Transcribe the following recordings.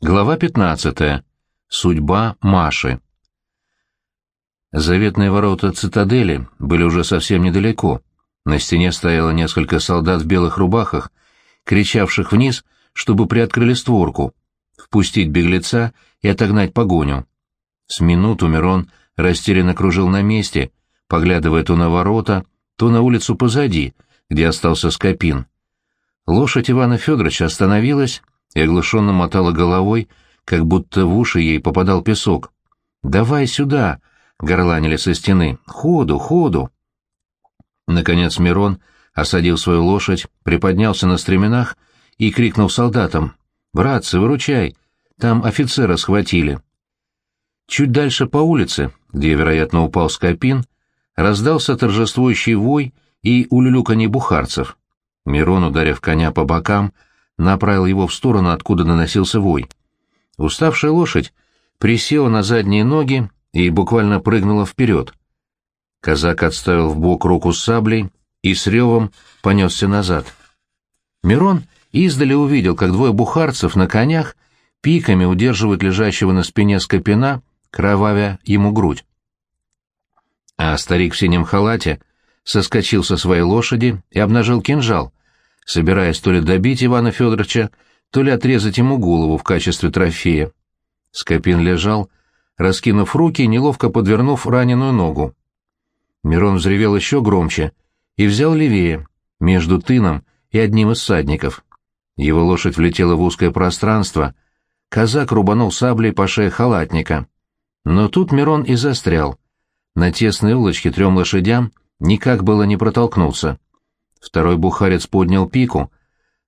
Глава 15. Судьба Маши. Заветные ворота цитадели были уже совсем недалеко. На стене стояло несколько солдат в белых рубахах, кричавших вниз, чтобы приоткрыли створку, впустить беглеца и отогнать погоню. С минуту Мирон растерянно кружил на месте, поглядывая то на ворота, то на улицу позади, где остался Скопин. Лошадь Ивана Федоровича остановилась, и оглушенно мотала головой, как будто в уши ей попадал песок. «Давай сюда!» — горланили со стены. «Ходу, ходу!» Наконец Мирон осадил свою лошадь, приподнялся на стременах и крикнул солдатам. «Братцы, выручай! Там офицера схватили!» Чуть дальше по улице, где, вероятно, упал Скопин, раздался торжествующий вой и улюлюканье бухарцев. Мирон, ударив коня по бокам, — направил его в сторону, откуда наносился вой. Уставшая лошадь присела на задние ноги и буквально прыгнула вперед. Казак отставил в бок руку с саблей и с ревом понесся назад. Мирон издали увидел, как двое бухарцев на конях пиками удерживают лежащего на спине скопина, кровавя ему грудь. А старик в синем халате соскочил со своей лошади и обнажил кинжал, собираясь то ли добить Ивана Федоровича, то ли отрезать ему голову в качестве трофея. Скопин лежал, раскинув руки и неловко подвернув раненую ногу. Мирон взревел еще громче и взял левее, между тыном и одним из садников. Его лошадь влетела в узкое пространство, казак рубанул саблей по шее халатника. Но тут Мирон и застрял. На тесной улочке трем лошадям никак было не протолкнуться. Второй бухарец поднял пику,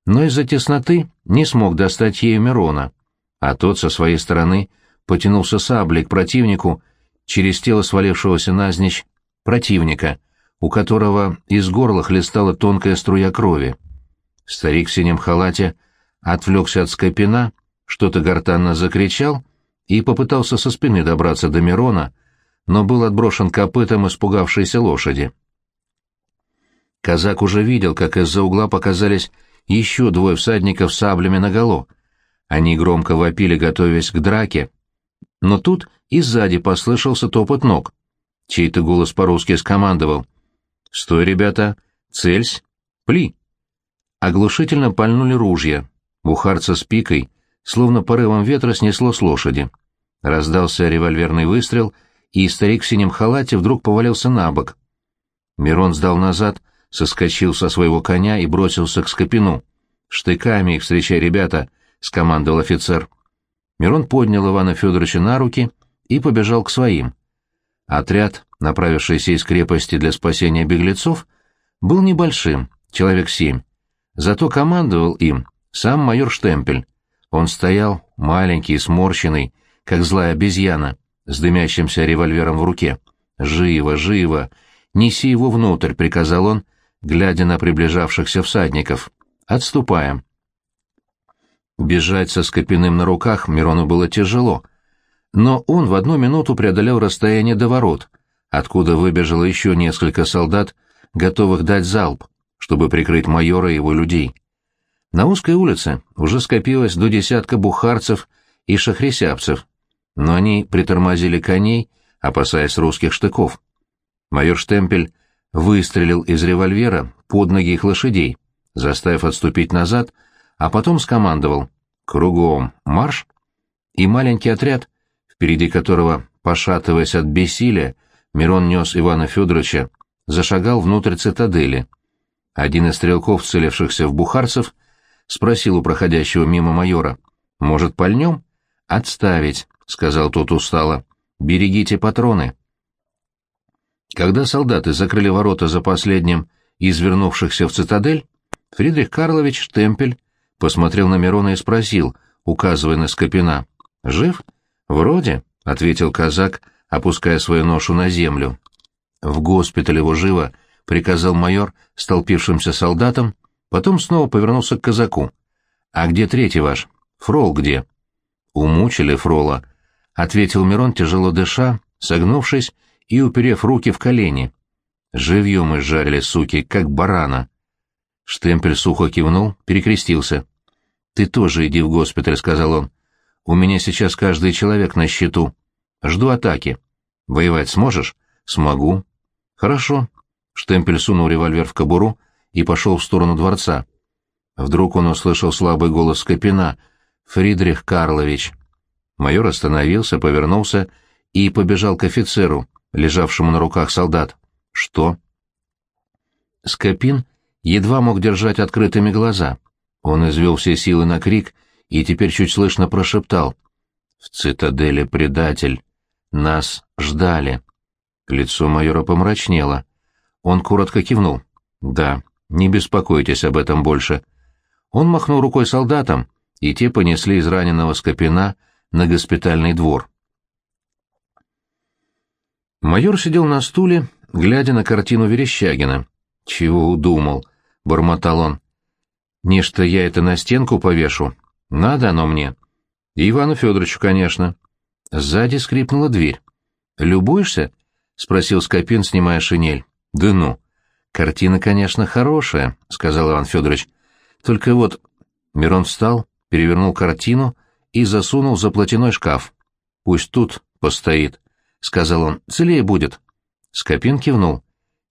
но из-за тесноты не смог достать ею Мирона, а тот со своей стороны потянулся саблей к противнику через тело свалившегося назничь противника, у которого из горла хлестала тонкая струя крови. Старик в синем халате отвлекся от скопина, что-то гортанно закричал и попытался со спины добраться до Мирона, но был отброшен копытом испугавшейся лошади. Казак уже видел, как из-за угла показались еще двое всадников с саблями наголо. Они громко вопили, готовясь к драке. Но тут и сзади послышался топот ног. Чей-то голос по-русски скомандовал. «Стой, ребята! Цельсь! Пли!» Оглушительно пальнули ружья. Бухарца с пикой, словно порывом ветра, снесло с лошади. Раздался револьверный выстрел, и старик в синем халате вдруг повалился на бок. Мирон сдал назад, соскочил со своего коня и бросился к Скопину. «Штыками их встречай, ребята!» — скомандовал офицер. Мирон поднял Ивана Федоровича на руки и побежал к своим. Отряд, направившийся из крепости для спасения беглецов, был небольшим, человек семь. Зато командовал им сам майор Штемпель. Он стоял, маленький и сморщенный, как злая обезьяна, с дымящимся револьвером в руке. «Живо, живо! Неси его внутрь!» — приказал он, глядя на приближавшихся всадников. «Отступаем». Бежать со Скопиным на руках Мирону было тяжело, но он в одну минуту преодолел расстояние до ворот, откуда выбежало еще несколько солдат, готовых дать залп, чтобы прикрыть майора и его людей. На узкой улице уже скопилось до десятка бухарцев и шахрисябцев, но они притормозили коней, опасаясь русских штыков. Майор Штемпель выстрелил из револьвера под ноги их лошадей, заставив отступить назад, а потом скомандовал «Кругом! Марш!» И маленький отряд, впереди которого, пошатываясь от бессилия, Мирон нес Ивана Федоровича, зашагал внутрь цитадели. Один из стрелков, целившихся в бухарцев, спросил у проходящего мимо майора, «Может, пальнем?» «Отставить», — сказал тот устало, — «берегите патроны». Когда солдаты закрыли ворота за последним из вернувшихся в цитадель, Фридрих Карлович Штемпель посмотрел на Мирона и спросил, указывая на Скопина. «Жив?» «Вроде», — ответил казак, опуская свою ношу на землю. «В госпиталь его живо», — приказал майор столпившимся солдатам, потом снова повернулся к казаку. «А где третий ваш? Фрол где?» «Умучили Фрола», — ответил Мирон, тяжело дыша, согнувшись и уперев руки в колени. Живьем изжарили, суки, как барана. Штемпель сухо кивнул, перекрестился. — Ты тоже иди в госпиталь, — сказал он. — У меня сейчас каждый человек на счету. Жду атаки. Воевать сможешь? Смогу. Хорошо. Штемпель сунул револьвер в кобуру и пошел в сторону дворца. Вдруг он услышал слабый голос Скопина. «Фридрих Карлович». Майор остановился, повернулся и побежал к офицеру, лежавшему на руках солдат. «Что?» Скопин едва мог держать открытыми глаза. Он извел все силы на крик и теперь чуть слышно прошептал. «В цитадели предатель. Нас ждали». Лицо майора помрачнело. Он коротко кивнул. «Да, не беспокойтесь об этом больше». Он махнул рукой солдатам, и те понесли из раненого Скопина на госпитальный двор. Майор сидел на стуле, глядя на картину Верещагина. «Чего удумал?» — бормотал он. «Нечто я это на стенку повешу. Надо оно мне». И Ивану Федоровичу, конечно. Сзади скрипнула дверь. «Любуешься?» — спросил Скопин, снимая шинель. «Да ну! Картина, конечно, хорошая», — сказал Иван Федорович. «Только вот...» Мирон встал, перевернул картину и засунул за платяной шкаф. «Пусть тут постоит», — сказал он. «Целее будет». Скопин кивнул.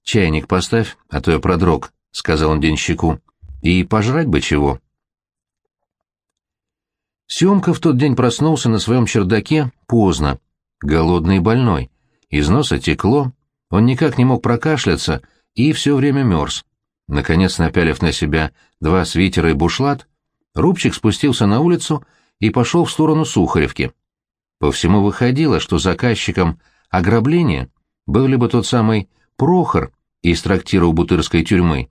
«Чайник поставь, а то я продрог», — сказал он денщику. «И пожрать бы чего». Семка в тот день проснулся на своем чердаке поздно, голодный и больной. Из носа текло, он никак не мог прокашляться и все время мерз. Наконец, напялив на себя два свитера и бушлат, Рубчик спустился на улицу и пошел в сторону Сухаревки. По всему выходило, что заказчиком ограбления был либо тот самый Прохор из трактира у Бутырской тюрьмы,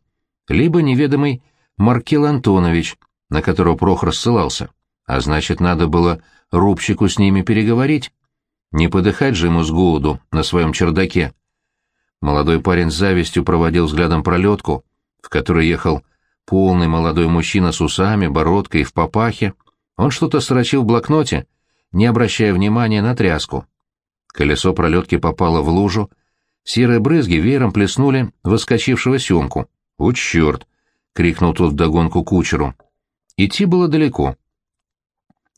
либо неведомый Маркел Антонович, на которого Прохор ссылался. А значит, надо было Рубчику с ними переговорить. Не подыхать же ему с голоду на своем чердаке. Молодой парень с завистью проводил взглядом пролетку, в которой ехал полный молодой мужчина с усами, бородкой и в папахе. Он что-то строчил в блокноте, не обращая внимания на тряску. Колесо пролетки попало в лужу, серые брызги веером плеснули воскочившего Семку. «Вот черт!» — крикнул тот вдогонку кучеру. Идти было далеко.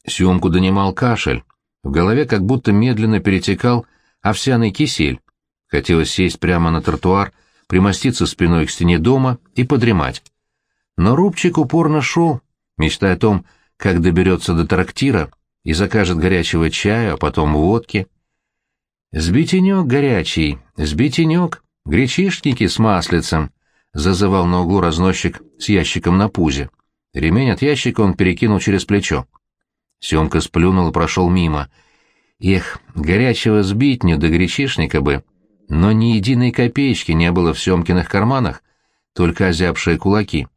Семку донимал кашель. В голове как будто медленно перетекал овсяный кисель. Хотелось сесть прямо на тротуар, примоститься спиной к стене дома и подремать. Но Рубчик упорно шел, мечтая о том, как доберется до трактира и закажет горячего чая, а потом водки. «Сбитенек горячий, сбитенек, гречишники с маслицем», — зазывал на углу разносчик с ящиком на пузе. Ремень от ящика он перекинул через плечо. Семка сплюнул и прошел мимо. Эх, горячего сбитню да гречишника бы но ни единой копеечки не было в Семкиных карманах, только озябшие кулаки.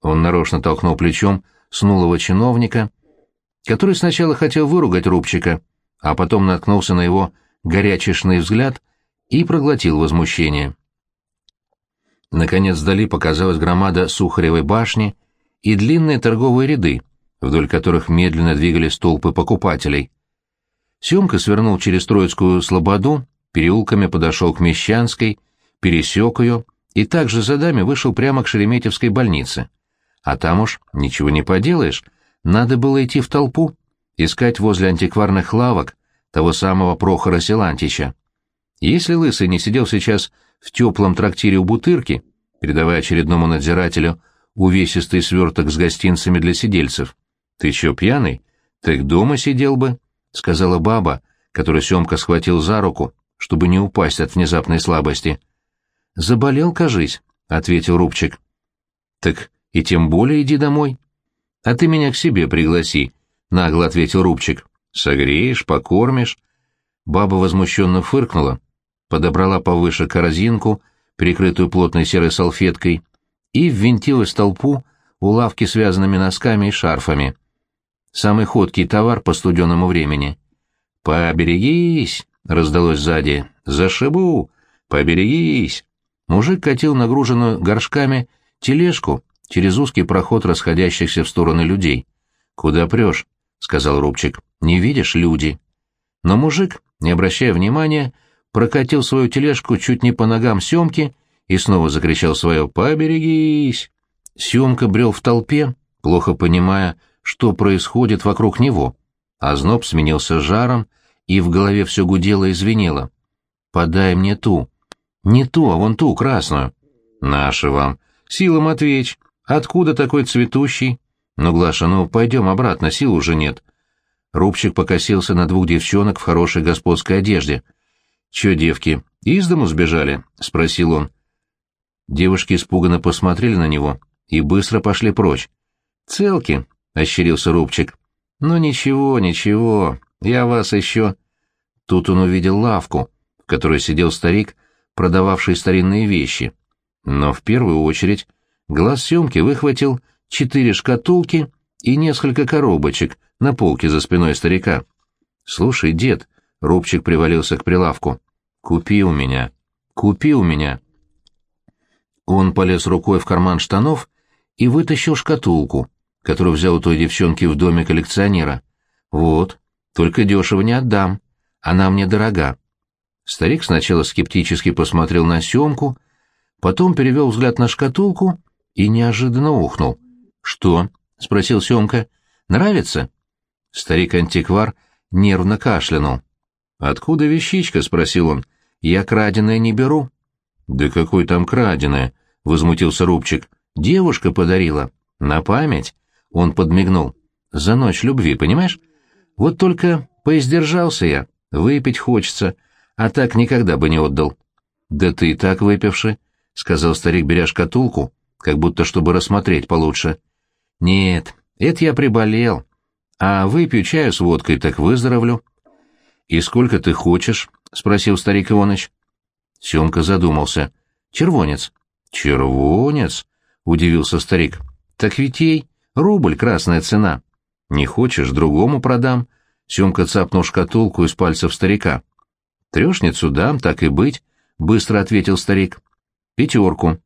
Он нарочно толкнул плечом снулого чиновника, который сначала хотел выругать Рубчика, а потом наткнулся на его горячешный взгляд и проглотил возмущение. Наконец вдали показалась громада Сухаревой башни и длинные торговые ряды, вдоль которых медленно двигались толпы покупателей. Семка свернул через Троицкую слободу переулками подошел к Мещанской, пересек ее и также за дами вышел прямо к Шереметьевской больнице. А там уж ничего не поделаешь, надо было идти в толпу, искать возле антикварных лавок того самого Прохора Силантича. Если Лысый не сидел сейчас в теплом трактире у Бутырки, передавая очередному надзирателю увесистый сверток с гостинцами для сидельцев, «Ты чё, пьяный? Так дома сидел бы», — сказала баба, которую Семка схватил за руку чтобы не упасть от внезапной слабости. «Заболел, кажись», — ответил Рубчик. «Так и тем более иди домой». «А ты меня к себе пригласи», — нагло ответил Рубчик. «Согреешь, покормишь». Баба возмущенно фыркнула, подобрала повыше корзинку, прикрытую плотной серой салфеткой, и ввинтилась в толпу у лавки связанными носками и шарфами. Самый ходкий товар по студенному времени. «Поберегись!» — раздалось сзади. «Зашибу! Поберегись!» Мужик катил нагруженную горшками тележку через узкий проход расходящихся в стороны людей. «Куда прешь?» — сказал Рубчик. «Не видишь, люди?» Но мужик, не обращая внимания, прокатил свою тележку чуть не по ногам Семки и снова закричал свое «Поберегись!». Семка брел в толпе, плохо понимая, что происходит вокруг него. а зноб сменился жаром, и в голове все гудело и звенело. «Подай мне ту. Не ту, а вон ту, красную». «Наши вам. Сила Матвеич. Откуда такой цветущий?» «Ну, Глаша, ну, пойдем обратно, сил уже нет». Рубчик покосился на двух девчонок в хорошей господской одежде. «Чё, девки, из дому сбежали?» — спросил он. Девушки испуганно посмотрели на него и быстро пошли прочь. «Целки», — ощерился Рубчик. «Ну ничего, ничего, я вас еще...» Тут он увидел лавку, в которой сидел старик, продававший старинные вещи. Но в первую очередь глаз съемки выхватил четыре шкатулки и несколько коробочек на полке за спиной старика. «Слушай, дед», — Рубчик привалился к прилавку, — «купи у меня, купи у меня». Он полез рукой в карман штанов и вытащил шкатулку, которую взял у той девчонки в доме коллекционера. «Вот, только дешево не отдам, она мне дорога». Старик сначала скептически посмотрел на съемку, потом перевел взгляд на шкатулку и неожиданно ухнул. «Что?» — спросил Семка. «Нравится?» Старик-антиквар нервно кашлянул. «Откуда вещичка?» — спросил он. «Я краденое не беру». «Да какой там краденое?» — возмутился Рубчик. «Девушка подарила. На память». Он подмигнул. «За ночь любви, понимаешь? Вот только поиздержался я. Выпить хочется, а так никогда бы не отдал». «Да ты и так выпивший», — сказал старик, беря шкатулку, как будто чтобы рассмотреть получше. «Нет, это я приболел. А выпью чаю с водкой, так выздоровлю». «И сколько ты хочешь?» — спросил старик Иваныч. Семка задумался. «Червонец». «Червонец?» — удивился старик. «Так ведь ей рубль красная цена. Не хочешь, другому продам». Семка цапнул шкатулку из пальцев старика. «Трешницу дам, так и быть», — быстро ответил старик. «Пятерку».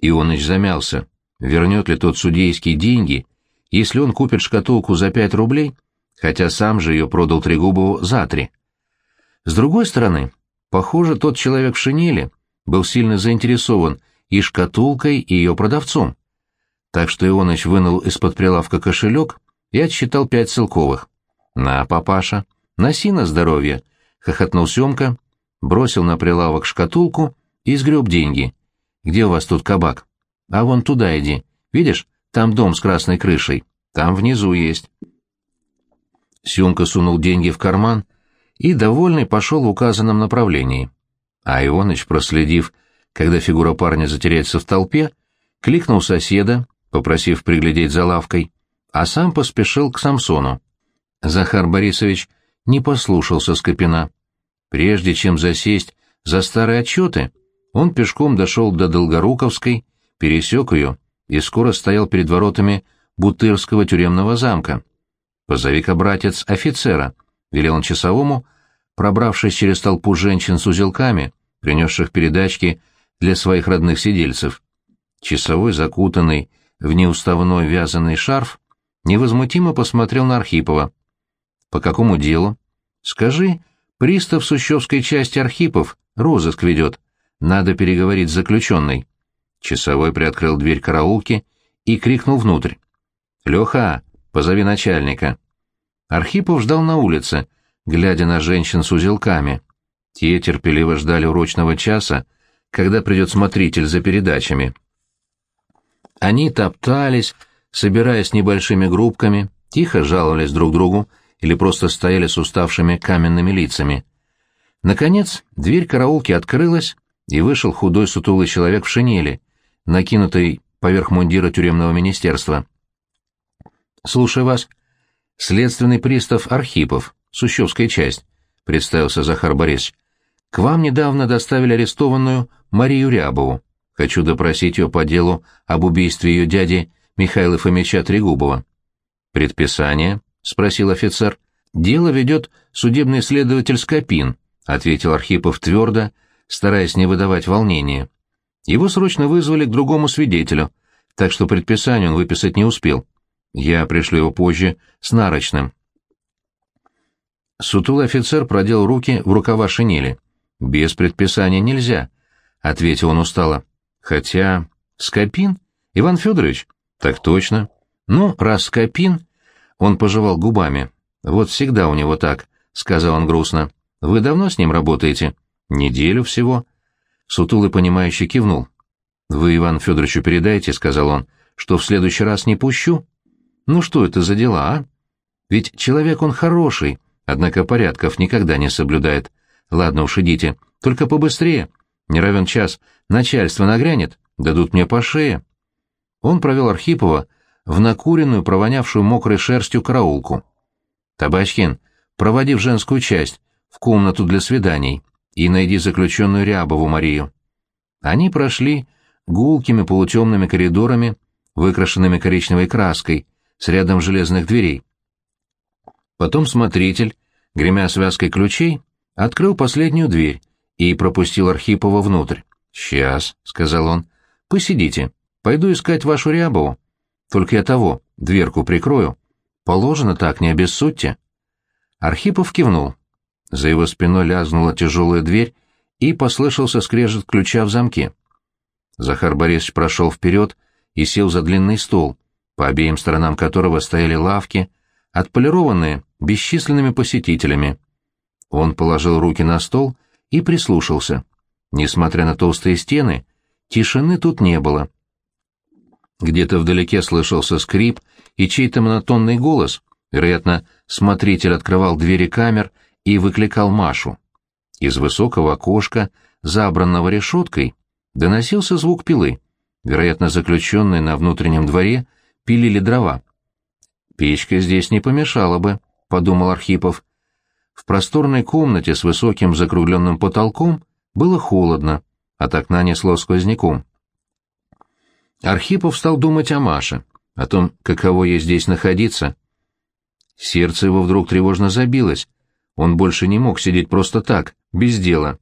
Ионыч замялся. Вернет ли тот судейские деньги, если он купит шкатулку за пять рублей, хотя сам же ее продал Трегубову за три? С другой стороны, похоже, тот человек в шинели был сильно заинтересован и шкатулкой, и ее продавцом. Так что Ионыч вынул из-под прилавка кошелек и отсчитал пять целковых. «На, папаша, носи на здоровье», — хохотнул Семка, бросил на прилавок шкатулку и сгреб деньги. «Где у вас тут кабак?» А вон туда иди. Видишь, там дом с красной крышей. Там внизу есть. Сюмка сунул деньги в карман и, довольный, пошел в указанном направлении. А Ионыч, проследив, когда фигура парня затеряется в толпе, кликнул соседа, попросив приглядеть за лавкой, а сам поспешил к Самсону. Захар Борисович не послушался Скопина. Прежде чем засесть за старые отчеты, он пешком дошел до Долгоруковской, пересек ее и скоро стоял перед воротами Бутырского тюремного замка. «Позови-ка, братец, офицера», — велел он часовому, пробравшись через толпу женщин с узелками, принесших передачки для своих родных сидельцев. Часовой, закутанный в неуставной вязаный шарф, невозмутимо посмотрел на Архипова. «По какому делу?» «Скажи, пристав Сущевской части Архипов розыск ведет. Надо переговорить с заключенной». Часовой приоткрыл дверь караулки и крикнул внутрь. «Леха, позови начальника». Архипов ждал на улице, глядя на женщин с узелками. Те терпеливо ждали урочного часа, когда придет смотритель за передачами. Они топтались, собираясь небольшими группками, тихо жаловались друг другу или просто стояли с уставшими каменными лицами. Наконец, дверь караулки открылась, и вышел худой сутулый человек в шинели, накинутой поверх мундира тюремного министерства. «Слушаю вас. Следственный пристав Архипов, Сущевская часть», — представился Захар Борисович. «К вам недавно доставили арестованную Марию Рябову. Хочу допросить ее по делу об убийстве ее дяди Михаила Фомича Трегубова». «Предписание?» — спросил офицер. «Дело ведет судебный следователь Скопин», — ответил Архипов твердо, стараясь не выдавать волнения. Его срочно вызвали к другому свидетелю, так что предписание он выписать не успел. Я пришлю его позже с нарочным. Сутулый офицер продел руки в рукава шинели. «Без предписания нельзя», — ответил он устало. «Хотя... Скопин? Иван Федорович?» «Так точно. Ну, раз Скопин, Он пожевал губами. «Вот всегда у него так», — сказал он грустно. «Вы давно с ним работаете?» «Неделю всего». Сутулый, понимающий, кивнул. «Вы Иван Федоровичу передайте», — сказал он, — «что в следующий раз не пущу». «Ну что это за дела, а? Ведь человек он хороший, однако порядков никогда не соблюдает. Ладно уж, идите, только побыстрее. Не равен час, начальство нагрянет, дадут мне по шее». Он провел Архипова в накуренную, провонявшую мокрой шерстью караулку. «Табачкин, проводи в женскую часть, в комнату для свиданий, и найди заключенную Рябову Марию». Они прошли гулкими полутемными коридорами, выкрашенными коричневой краской, с рядом железных дверей. Потом смотритель, гремя связкой ключей, открыл последнюю дверь и пропустил Архипова внутрь. «Сейчас», — сказал он, — «посидите, пойду искать вашу Рябову. Только я того, дверку прикрою. Положено так, не обессудьте». Архипов кивнул. За его спиной лязгнула тяжелая дверь, и послышался скрежет ключа в замке. Захар Борисович прошел вперед и сел за длинный стол, по обеим сторонам которого стояли лавки, отполированные бесчисленными посетителями. Он положил руки на стол и прислушался. Несмотря на толстые стены, тишины тут не было. Где-то вдалеке слышался скрип и чей-то монотонный голос, вероятно, смотритель открывал двери камер и выкликал Машу. Из высокого окошка, забранного решеткой, доносился звук пилы. Вероятно, заключенные на внутреннем дворе пилили дрова. «Печка здесь не помешала бы», — подумал Архипов. В просторной комнате с высоким закругленным потолком было холодно, от окна несло сквозняком. Архипов стал думать о Маше, о том, каково ей здесь находиться. Сердце его вдруг тревожно забилось. Он больше не мог сидеть просто так, без дела.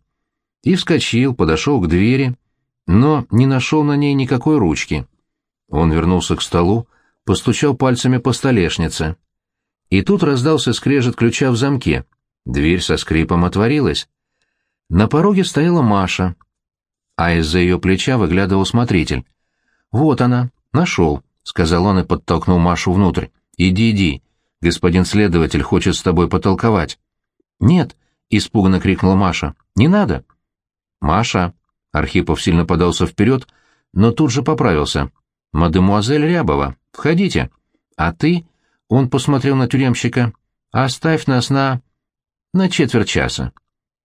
И вскочил, подошел к двери, но не нашел на ней никакой ручки. Он вернулся к столу, постучал пальцами по столешнице. И тут раздался скрежет ключа в замке. Дверь со скрипом отворилась. На пороге стояла Маша, а из-за ее плеча выглядывал смотритель. «Вот она, нашел», — сказал он и подтолкнул Машу внутрь. «Иди, иди, господин следователь хочет с тобой потолковать». «Нет», — испуганно крикнула Маша, — «не надо». «Маша», Архипов сильно подался вперед, но тут же поправился. «Мадемуазель Рябова, входите. А ты...» — он посмотрел на тюремщика. «Оставь нас на... на четверть часа».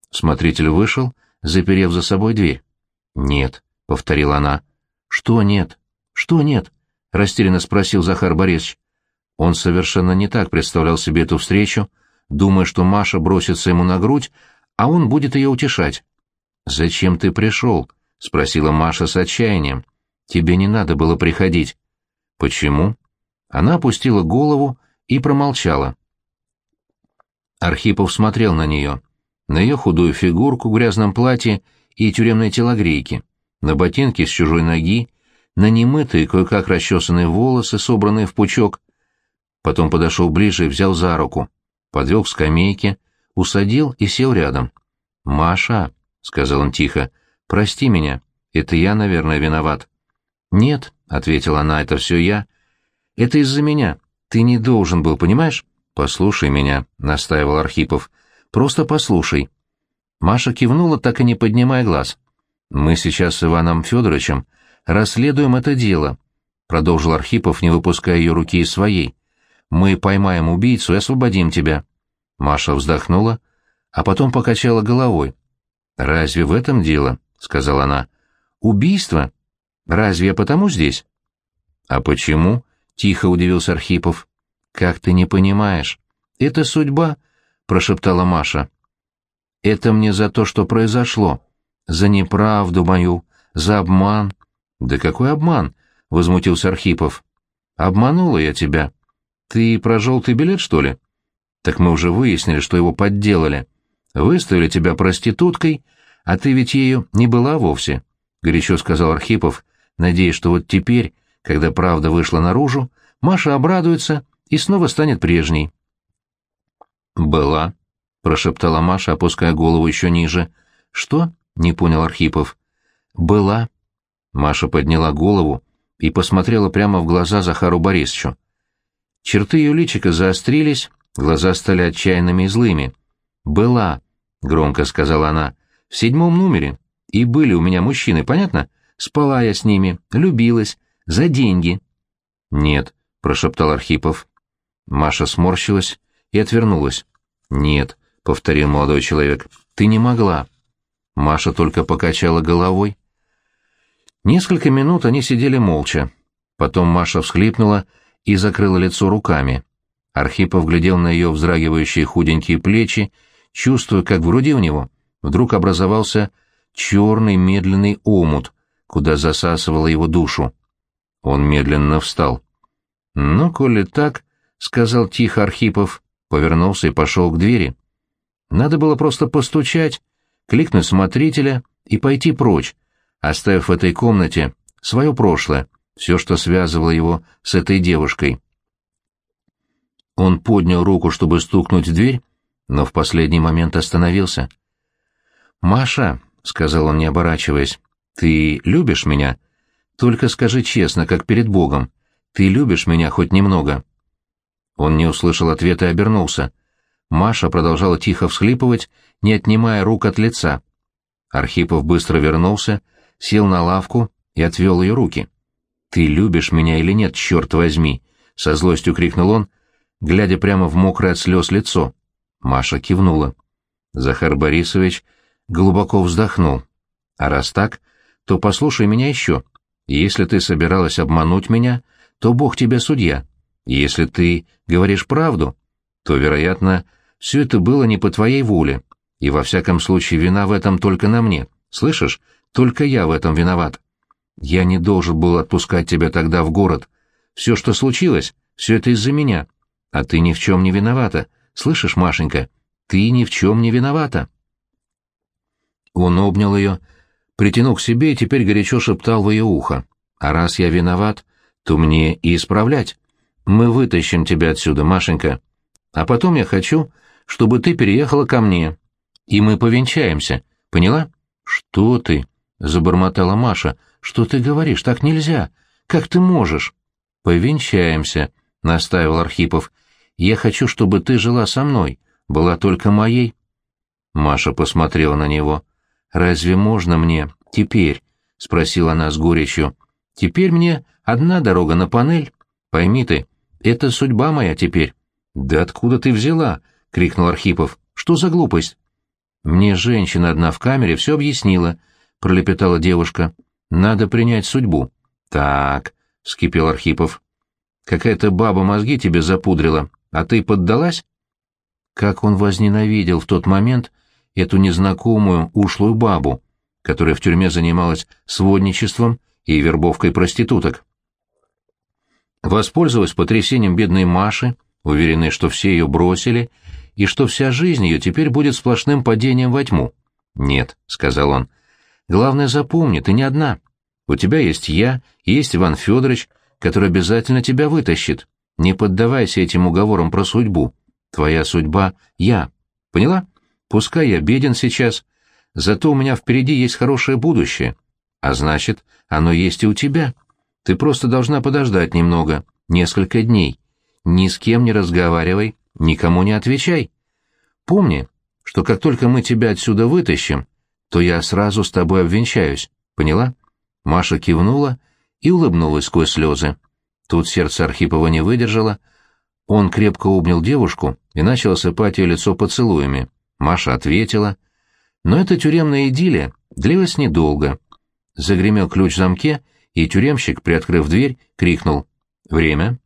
Смотритель вышел, заперев за собой дверь. «Нет», — повторила она. «Что нет? Что нет?» — растерянно спросил Захар Борисович. Он совершенно не так представлял себе эту встречу, думая, что Маша бросится ему на грудь, а он будет ее утешать. «Зачем ты пришел?» — спросила Маша с отчаянием. «Тебе не надо было приходить». «Почему?» Она опустила голову и промолчала. Архипов смотрел на нее, на ее худую фигурку в грязном платье и тюремной телогрейке, на ботинки с чужой ноги, на немытые, кое-как расчесанные волосы, собранные в пучок. Потом подошел ближе и взял за руку, подвел к скамейке, усадил и сел рядом. «Маша», — сказал он тихо. «Прости меня. Это я, наверное, виноват». «Нет», — ответила она, — «это все я. Это из-за меня. Ты не должен был, понимаешь?» «Послушай меня», — настаивал Архипов. «Просто послушай». Маша кивнула, так и не поднимая глаз. «Мы сейчас с Иваном Федоровичем расследуем это дело», — продолжил Архипов, не выпуская ее руки из своей. «Мы поймаем убийцу и освободим тебя». Маша вздохнула, а потом покачала головой. «Разве в этом дело?» — сказала она. «Убийство? Разве я потому здесь?» «А почему?» — тихо удивился Архипов. «Как ты не понимаешь? Это судьба», — прошептала Маша. «Это мне за то, что произошло. За неправду мою, за обман». «Да какой обман?» — возмутился Архипов. «Обманула я тебя. Ты про желтый билет, что ли?» «Так мы уже выяснили, что его подделали. Выставили тебя проституткой, а ты ведь ею не была вовсе, — горячо сказал Архипов, надеясь, что вот теперь, когда правда вышла наружу, Маша обрадуется и снова станет прежней. «Была», — прошептала Маша, опуская голову еще ниже. «Что?» — не понял Архипов. «Была». Маша подняла голову и посмотрела прямо в глаза Захару Борисовичу. Черты ее личика заострились, глаза стали отчаянными и злыми. «Была», — громко сказала она, — «в седьмом номере. И были у меня мужчины, понятно? Спала я с ними, любилась, за деньги». «Нет», — прошептал Архипов. Маша сморщилась и отвернулась. «Нет», — повторил молодой человек, — «ты не могла». Маша только покачала головой. Несколько минут они сидели молча. Потом Маша всхлипнула и закрыла лицо руками. Архипов глядел на ее вздрагивающие худенькие плечи, чувствуя, как в груди у него вдруг образовался черный медленный омут, куда засасывала его душу. Он медленно встал. «Ну, коли так», — сказал тихо Архипов, повернулся и пошел к двери. Надо было просто постучать, кликнуть смотрителя и пойти прочь, оставив в этой комнате свое прошлое, все, что связывало его с этой девушкой. Он поднял руку, чтобы стукнуть в дверь, но в последний момент остановился. «Маша», — сказал он, не оборачиваясь, — «ты любишь меня? Только скажи честно, как перед Богом, ты любишь меня хоть немного?» Он не услышал ответа и обернулся. Маша продолжала тихо всхлипывать, не отнимая рук от лица. Архипов быстро вернулся, сел на лавку и отвел ее руки. «Ты любишь меня или нет, черт возьми?» — со злостью крикнул он, глядя прямо в мокрое от слез лицо. Маша кивнула. Захар Борисович глубоко вздохнул. «А раз так, то послушай меня еще. Если ты собиралась обмануть меня, то Бог тебе судья. Если ты говоришь правду, то, вероятно, все это было не по твоей воле, и во всяком случае вина в этом только на мне. Слышишь? Только я в этом виноват. Я не должен был отпускать тебя тогда в город. Все, что случилось, все это из-за меня. А ты ни в чем не виновата. Слышишь, Машенька? Ты ни в чем не виновата. Он обнял ее, притянул к себе и теперь горячо шептал в ее ухо. А раз я виноват, то мне и исправлять. Мы вытащим тебя отсюда, Машенька. А потом я хочу, чтобы ты переехала ко мне. И мы повенчаемся. Поняла? Что ты? Забормотала Маша. Что ты говоришь? Так нельзя. Как ты можешь? Повенчаемся, настаивал Архипов. Я хочу, чтобы ты жила со мной, была только моей. Маша посмотрела на него. Разве можно мне теперь? спросила она с горечью. Теперь мне одна дорога на панель. Пойми ты, это судьба моя теперь. Да откуда ты взяла? крикнул Архипов. Что за глупость? Мне женщина одна в камере все объяснила, пролепетала девушка. Надо принять судьбу. Так, вскипел Архипов. Какая-то баба мозги тебе запудрила, а ты поддалась? Как он возненавидел в тот момент эту незнакомую ушлую бабу, которая в тюрьме занималась сводничеством и вербовкой проституток. Воспользовалась потрясением бедной Маши, уверенной, что все ее бросили, и что вся жизнь ее теперь будет сплошным падением во тьму. «Нет», — сказал он, — «главное запомни, ты не одна. У тебя есть я, есть Иван Федорович, который обязательно тебя вытащит. Не поддавайся этим уговорам про судьбу. Твоя судьба — я. Поняла? Пускай я беден сейчас, зато у меня впереди есть хорошее будущее. А значит, оно есть и у тебя. Ты просто должна подождать немного, несколько дней. Ни с кем не разговаривай, никому не отвечай. Помни, что как только мы тебя отсюда вытащим, то я сразу с тобой обвенчаюсь. Поняла? Маша кивнула и улыбнулась сквозь слезы. Тут сердце Архипова не выдержало. Он крепко обнял девушку и начал осыпать ее лицо поцелуями. Маша ответила. Но эта тюремная идиллия длилась недолго. Загремел ключ в замке, и тюремщик, приоткрыв дверь, крикнул «Время».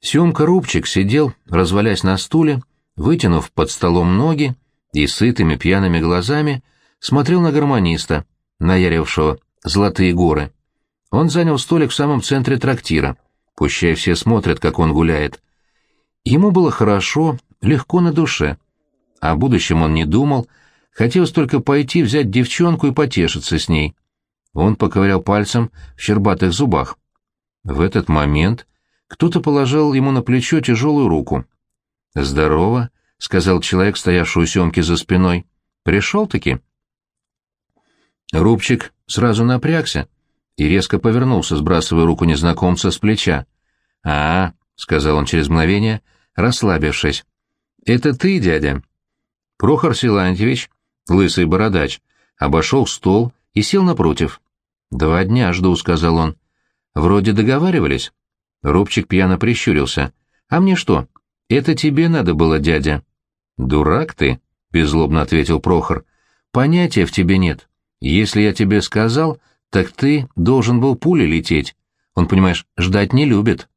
Семка Рубчик сидел, развалясь на стуле, вытянув под столом ноги и сытыми пьяными глазами смотрел на гармониста, наярившего «Золотые горы». Он занял столик в самом центре трактира, пущай все смотрят, как он гуляет. Ему было хорошо, легко на душе. О будущем он не думал, хотелось только пойти взять девчонку и потешиться с ней. Он поковырял пальцем в щербатых зубах. В этот момент кто-то положил ему на плечо тяжелую руку. «Здорово», — сказал человек, стоявший у Семки за спиной. «Пришел-таки?» Рубчик сразу напрягся и резко повернулся, сбрасывая руку незнакомца с плеча. «А, — сказал он через мгновение, расслабившись, — это ты, дядя?» Прохор Силантьевич, лысый бородач, обошел стол и сел напротив. «Два дня жду», — сказал он. «Вроде договаривались». Рубчик пьяно прищурился. «А мне что? Это тебе надо было, дядя». «Дурак ты», — беззлобно ответил Прохор. «Понятия в тебе нет. Если я тебе сказал, так ты должен был пулей лететь. Он, понимаешь, ждать не любит».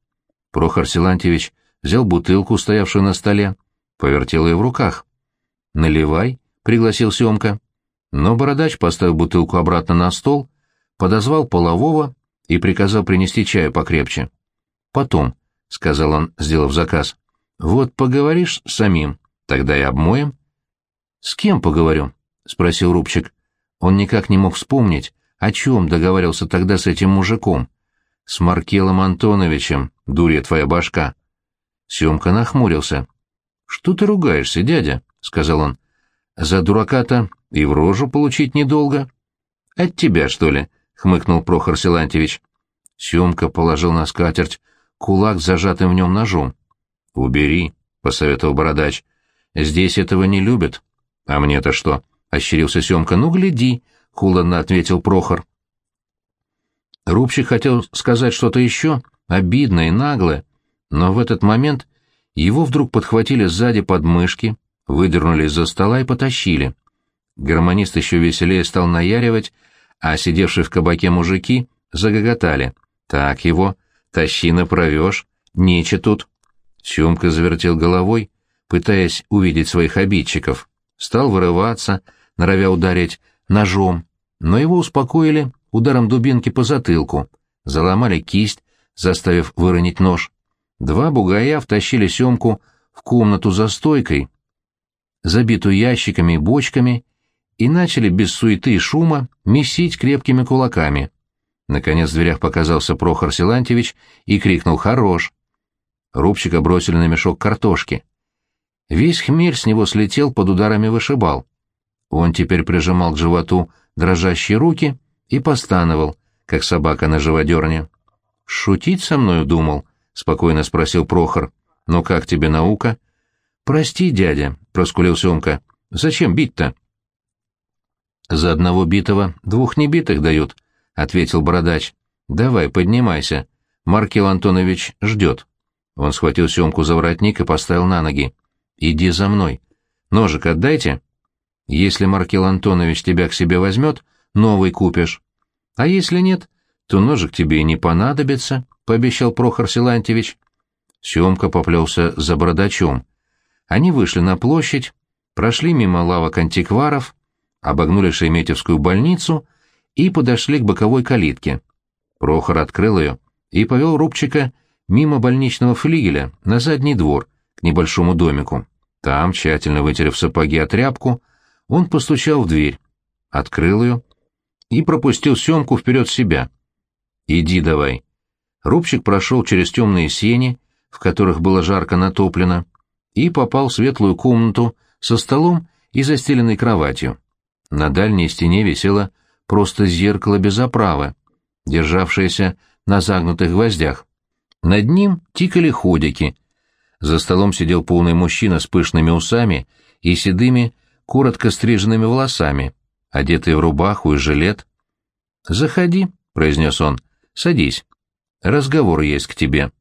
Прохор Силантьевич взял бутылку, стоявшую на столе, повертел ее в руках. «Наливай», — пригласил Семка. Но бородач, поставил бутылку обратно на стол, подозвал полового и приказал принести чаю покрепче. «Потом», — сказал он, сделав заказ, — «вот поговоришь с самим, тогда и обмоем». «С кем поговорю?» — спросил Рубчик. Он никак не мог вспомнить, о чем договаривался тогда с этим мужиком. «С Маркелом Антоновичем, дурья твоя башка». Семка нахмурился. «Что ты ругаешься, дядя?» — сказал он. «За дурака-то и в рожу получить недолго». «От тебя, что ли?» — хмыкнул Прохор Силантьевич. Семка положил на скатерть кулак с зажатым в нем ножом. «Убери», — посоветовал бородач. «Здесь этого не любят». «А мне-то что?» — ощерился Семка. «Ну, гляди», — холодно ответил Прохор. Рубчик хотел сказать что-то еще, обидное и наглое, но в этот момент его вдруг подхватили сзади под мышки, выдернули из-за стола и потащили. Гармонист еще веселее стал наяривать, а сидевшие в кабаке мужики загоготали. «Так его, тащи направешь, нече тут». Семка завертел головой, пытаясь увидеть своих обидчиков. Стал вырываться, норовя ударить ножом, но его успокоили ударом дубинки по затылку, заломали кисть, заставив выронить нож. Два бугая втащили Семку в комнату за стойкой, забитую ящиками и бочками, и начали без суеты и шума месить крепкими кулаками. Наконец в дверях показался Прохор Силантьевич и крикнул «Хорош!». Рубчика бросили на мешок картошки. Весь хмель с него слетел под ударами вышибал. Он теперь прижимал к животу дрожащие руки и постановал, как собака на живодерне. «Шутить со мною думал?» — спокойно спросил Прохор. «Но как тебе наука?» «Прости, дядя», — проскулил Семка. «Зачем бить-то?» «За одного битого двух небитых дают», — ответил бородач. «Давай, поднимайся. Маркел Антонович ждет». Он схватил Семку за воротник и поставил на ноги. «Иди за мной. Ножик отдайте. Если Маркел Антонович тебя к себе возьмет, новый купишь. А если нет, то ножик тебе и не понадобится», — пообещал Прохор Силантьевич. Семка поплелся за бородачом. Они вышли на площадь, прошли мимо лавок антикваров, обогнули Шереметьевскую больницу и подошли к боковой калитке. Прохор открыл ее и повел Рубчика мимо больничного флигеля на задний двор, к небольшому домику. Там, тщательно вытерев сапоги от тряпку, он постучал в дверь, открыл ее и пропустил Семку вперед себя. «Иди давай». Рубчик прошел через темные сени, в которых было жарко натоплено, и попал в светлую комнату со столом и застеленной кроватью. На дальней стене висело просто зеркало без оправы, державшееся на загнутых гвоздях. Над ним тикали ходики. За столом сидел полный мужчина с пышными усами и седыми, коротко стриженными волосами, одетый в рубаху и жилет. «Заходи», — произнес он, — «садись. Разговор есть к тебе».